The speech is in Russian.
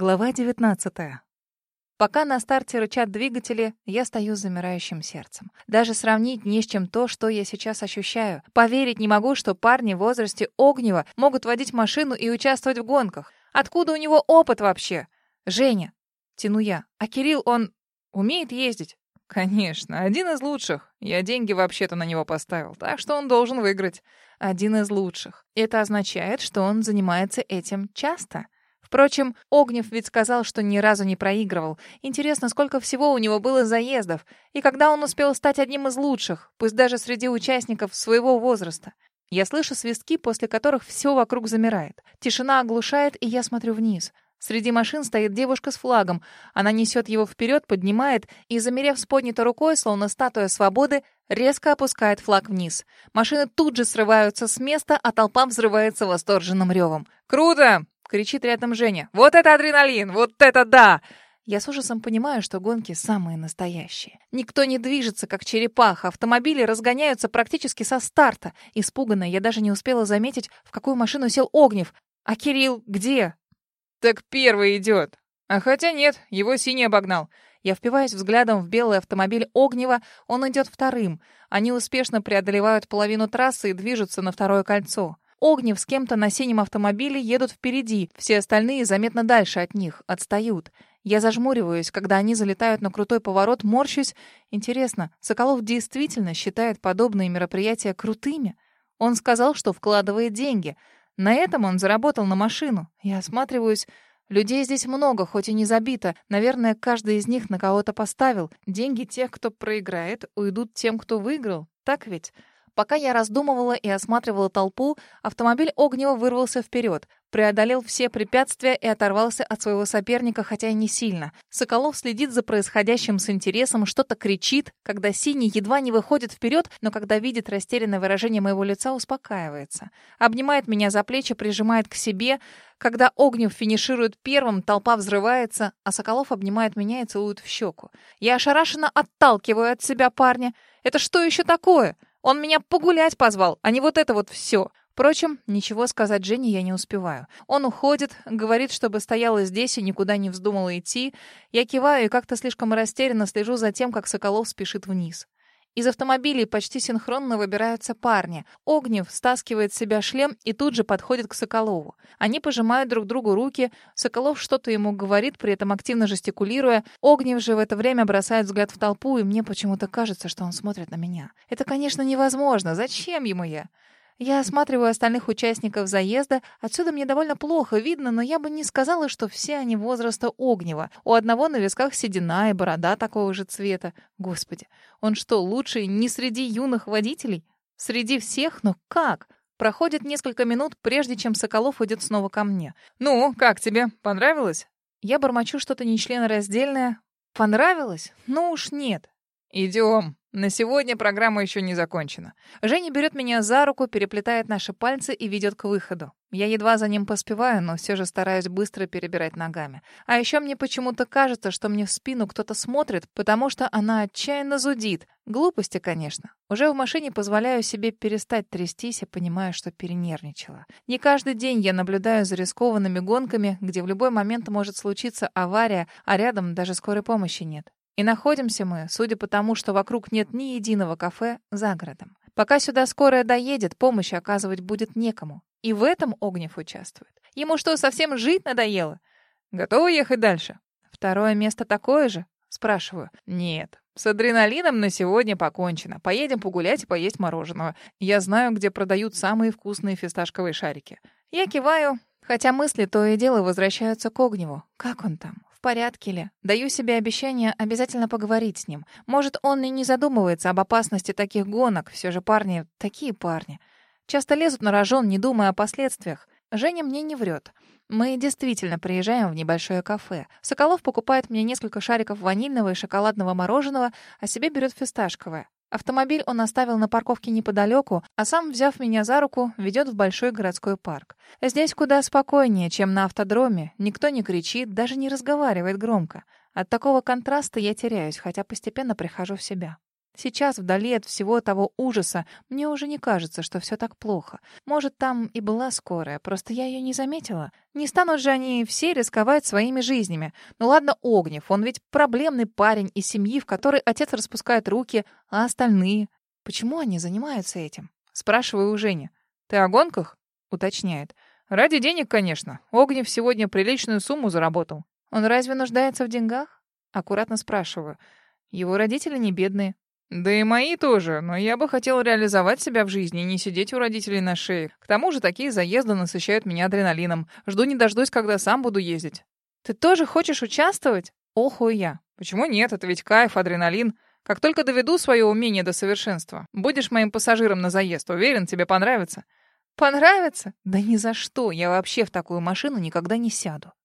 Глава 19. Пока на старте рычат двигатели, я стою с замирающим сердцем. Даже сравнить не с чем то, что я сейчас ощущаю. Поверить не могу, что парни в возрасте Огнева могут водить машину и участвовать в гонках. Откуда у него опыт вообще? Женя. Тяну я. А Кирилл, он умеет ездить? Конечно, один из лучших. Я деньги вообще-то на него поставил, так что он должен выиграть. Один из лучших. Это означает, что он занимается этим часто. Впрочем, Огнев ведь сказал, что ни разу не проигрывал. Интересно, сколько всего у него было заездов, и когда он успел стать одним из лучших, пусть даже среди участников своего возраста. Я слышу свистки, после которых все вокруг замирает. Тишина оглушает, и я смотрю вниз. Среди машин стоит девушка с флагом. Она несет его вперед, поднимает и, замерев с поднятой рукой, словно статуя свободы, резко опускает флаг вниз. Машины тут же срываются с места, а толпа взрывается восторженным ревом. «Круто! Кричит рядом Женя. «Вот это адреналин! Вот это да!» Я с ужасом понимаю, что гонки самые настоящие. Никто не движется, как черепаха. Автомобили разгоняются практически со старта. Испуганно я даже не успела заметить, в какую машину сел Огнев. А Кирилл где? Так первый идет. А хотя нет, его синий обогнал. Я впиваюсь взглядом в белый автомобиль Огнева, он идет вторым. Они успешно преодолевают половину трассы и движутся на второе кольцо. Огнев с кем-то на синем автомобиле едут впереди, все остальные заметно дальше от них, отстают. Я зажмуриваюсь, когда они залетают на крутой поворот, морщусь. Интересно, Соколов действительно считает подобные мероприятия крутыми? Он сказал, что вкладывает деньги. На этом он заработал на машину. Я осматриваюсь. Людей здесь много, хоть и не забито. Наверное, каждый из них на кого-то поставил. Деньги тех, кто проиграет, уйдут тем, кто выиграл. Так ведь? Пока я раздумывала и осматривала толпу, автомобиль Огнева вырвался вперед, преодолел все препятствия и оторвался от своего соперника, хотя и не сильно. Соколов следит за происходящим с интересом, что-то кричит, когда синий едва не выходит вперед, но когда видит растерянное выражение моего лица, успокаивается. Обнимает меня за плечи, прижимает к себе. Когда Огнев финиширует первым, толпа взрывается, а Соколов обнимает меня и целует в щеку. Я ошарашенно отталкиваю от себя парня. «Это что еще такое?» Он меня погулять позвал, а не вот это вот все. Впрочем, ничего сказать Жене я не успеваю. Он уходит, говорит, чтобы стояла здесь и никуда не вздумала идти. Я киваю и как-то слишком растерянно слежу за тем, как Соколов спешит вниз. Из автомобилей почти синхронно выбираются парни. Огнев стаскивает с себя шлем и тут же подходит к Соколову. Они пожимают друг другу руки. Соколов что-то ему говорит, при этом активно жестикулируя. Огнев же в это время бросает взгляд в толпу, и мне почему-то кажется, что он смотрит на меня. Это, конечно, невозможно. Зачем ему я? Я осматриваю остальных участников заезда. Отсюда мне довольно плохо видно, но я бы не сказала, что все они возраста Огнева. У одного на висках седина и борода такого же цвета. Господи, он что, лучший не среди юных водителей? Среди всех? Но как? Проходит несколько минут, прежде чем Соколов идет снова ко мне. «Ну, как тебе? Понравилось?» Я бормочу что-то нечленораздельное. «Понравилось? Ну уж нет». «Идем». На сегодня программа еще не закончена. Женя берет меня за руку, переплетает наши пальцы и ведет к выходу. Я едва за ним поспеваю, но все же стараюсь быстро перебирать ногами. А еще мне почему-то кажется, что мне в спину кто-то смотрит, потому что она отчаянно зудит. Глупости, конечно. Уже в машине позволяю себе перестать трястись и понимаю, что перенервничала. Не каждый день я наблюдаю за рискованными гонками, где в любой момент может случиться авария, а рядом даже скорой помощи нет. И находимся мы, судя по тому, что вокруг нет ни единого кафе, за городом. Пока сюда скорая доедет, помощи оказывать будет некому. И в этом Огнев участвует. Ему что, совсем жить надоело? Готовы ехать дальше? Второе место такое же? Спрашиваю. Нет. С адреналином на сегодня покончено. Поедем погулять и поесть мороженого. Я знаю, где продают самые вкусные фисташковые шарики. Я киваю, хотя мысли то и дело возвращаются к Огневу. Как он там? Порядке ли. Даю себе обещание обязательно поговорить с ним. Может, он и не задумывается об опасности таких гонок. Все же парни — такие парни. Часто лезут на рожон, не думая о последствиях. Женя мне не врет. Мы действительно приезжаем в небольшое кафе. Соколов покупает мне несколько шариков ванильного и шоколадного мороженого, а себе берет фисташковое. Автомобиль он оставил на парковке неподалеку, а сам, взяв меня за руку, ведет в большой городской парк. Здесь куда спокойнее, чем на автодроме. Никто не кричит, даже не разговаривает громко. От такого контраста я теряюсь, хотя постепенно прихожу в себя. Сейчас, вдали от всего того ужаса, мне уже не кажется, что все так плохо. Может, там и была скорая, просто я ее не заметила. Не станут же они все рисковать своими жизнями. Ну ладно, Огнев, он ведь проблемный парень из семьи, в которой отец распускает руки, а остальные? Почему они занимаются этим? Спрашиваю у Жени. «Ты о гонках?» — уточняет. «Ради денег, конечно. Огнев сегодня приличную сумму заработал». «Он разве нуждается в деньгах?» Аккуратно спрашиваю. «Его родители не бедные». Да и мои тоже, но я бы хотел реализовать себя в жизни и не сидеть у родителей на шее. К тому же такие заезды насыщают меня адреналином. Жду не дождусь, когда сам буду ездить. Ты тоже хочешь участвовать? Оху я. Почему нет? Это ведь кайф, адреналин. Как только доведу свое умение до совершенства, будешь моим пассажиром на заезд. Уверен, тебе понравится. Понравится? Да ни за что. Я вообще в такую машину никогда не сяду.